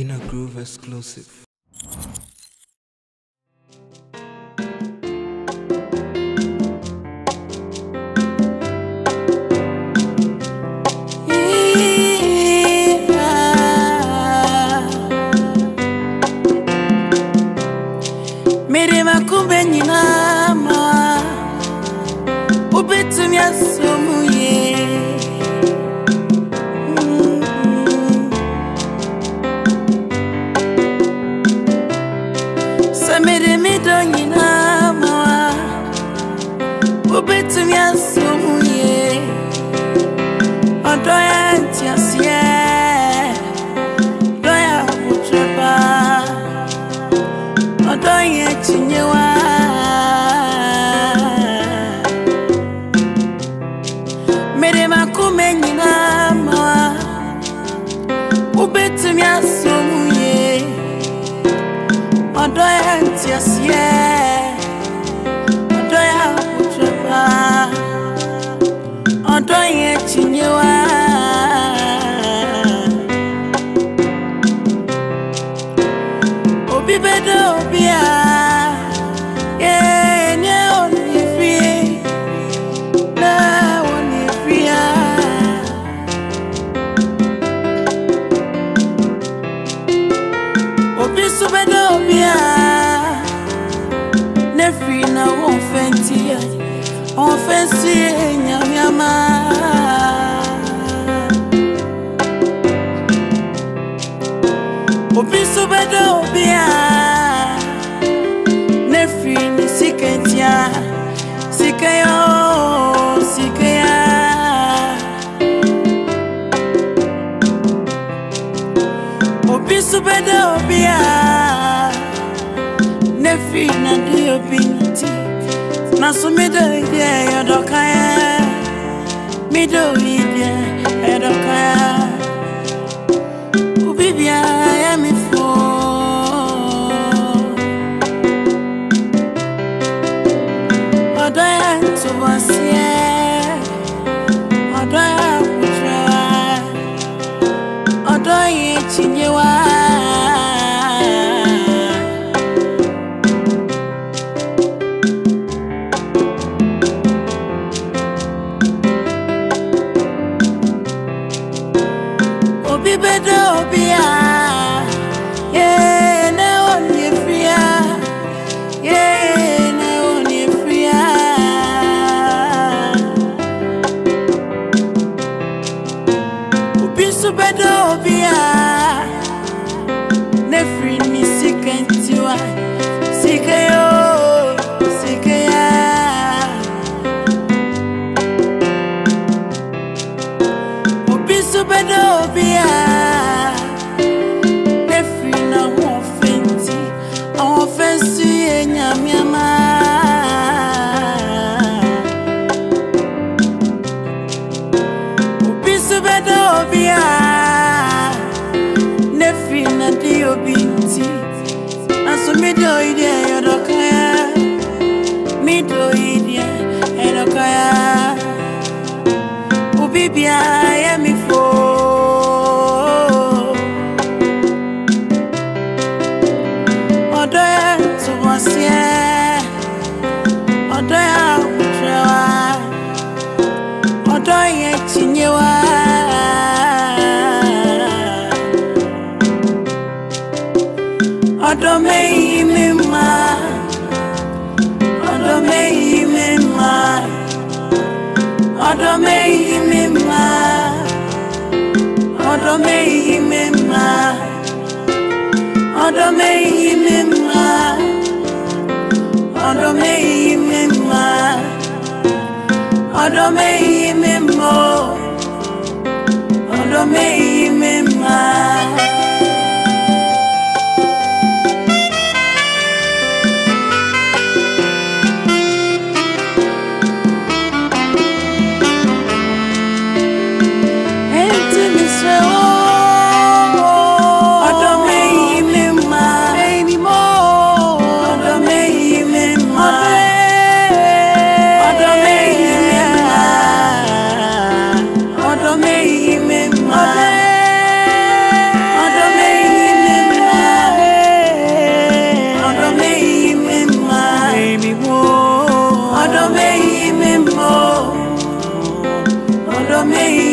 In a groove exclusive. Mere medɔ nyinaa mu a wobɛtumi aso mu yie ɔdɔ yɛ nteaseɛ dɔ yɛ ahotwerɛ paa ɔdɔ yɛ akyinyewa mede makoma nyinaa ma wobɛtumi aso Obi bɛdɔ obi a nso yɛ nyamiama obi nso bɛdɔ obi ah. a ne firi ne sika nti a sika yɛ o sika yɛ obi nso bɛdɔ obi a ne firi na de obi na so medɔ yi deɛ ɛyɛ dɔkaeɛ medɔ yi deɛ ɛyɛ dɔkaeɛ Obi biara yɛ me fo. Ɔdɔ yɛ ntoboaseɛ ɔdɔ yɛ ahokyerɛwa ɔdɔ yɛ kyinyewa obi bɛdɔ obi a yee na ɔne fia yee na ɔne fia obi nso bɛdɔ obi a ne firi ne sika ntiwa. Sika yo sika ya mede oyi me me ọdọ meyi mi ma ọdọ meyi mi ma ọdọ meyi mi ma ọdọ meyi mi ma ọdọ meyi mi meyi me